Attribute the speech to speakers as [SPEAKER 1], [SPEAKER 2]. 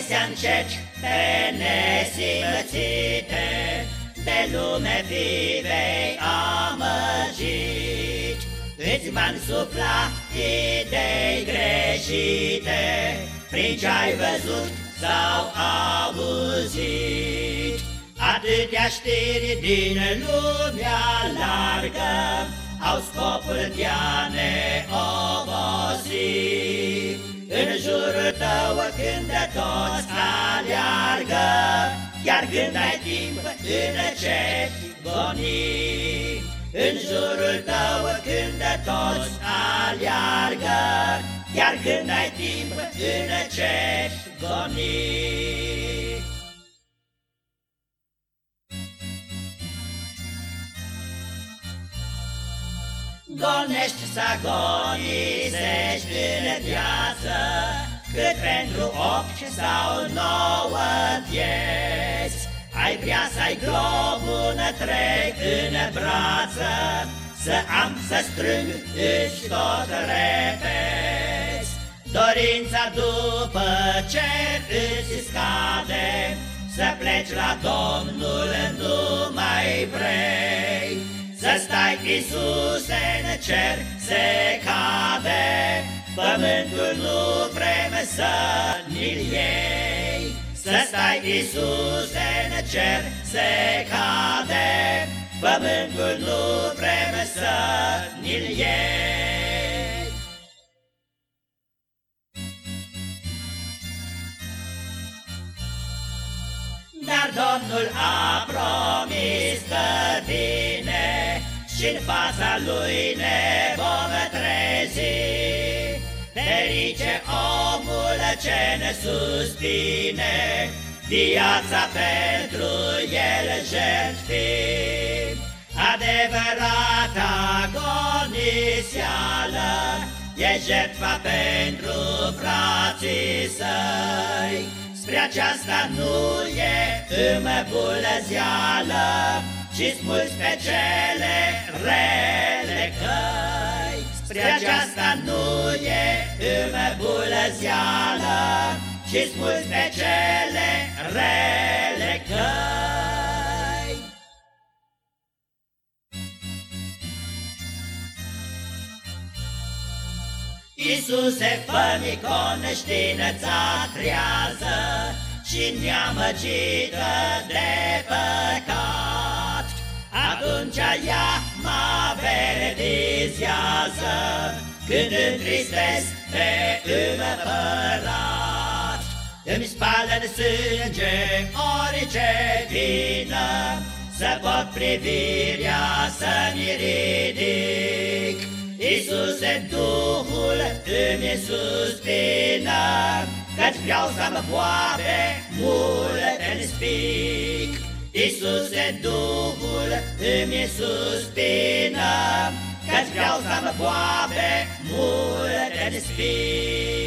[SPEAKER 1] Adesea încerci pe nesimțite, De lume vivei amăgit, Îți van sufla idei greșite, Prin ce-ai văzut sau auzit. Atâtea știri din lumea largă Au scopul de a ne obosi. În jurul tău când toți aleargă Chiar când ai timp în ce goni. În jurul tău când toți aleargă Chiar când ai timp în ce goni. Gonești să agonisești în viață Cât pentru opt sau nouă vieți. Ai vrea să ai globul întreg în brață Să am să strâng, își tot repeți. Dorința după ce îți scade Să pleci la Domnul nu mai vrei. Să stai, Iisuse, cer se cade, Pământul nu vrem să ni-l iei. Să stai, Iisuse, în cer se cade, Pământul nu vrem să ni-l iei. Dar Domnul a promis că vine și-n fața lui ne Ferice omul ce ne suspine, Viața pentru el jertfi. Adevărata agoniseală E jertfa pentru frații săi. Spre aceasta nu e îmbulăzeală, Ci smulți pe cele rele căi. Spre aceasta nu e îmbulăzeală, Și smulți pe cele rele căi. Iisuse, fă-mi conștiința trează Și neamăgită de păcat, Atunci ea mă verdizează, când întristez pe împărat, Îmi spală în sânge orice vină, Să pot privirea să-mi ridic. Iisuse, Duhul îmi suspină, Căci vreau să-mi poate mult în spic. Iisuse, Duhul îmi suspină, Căci vreau să-mi poate mult în spirit.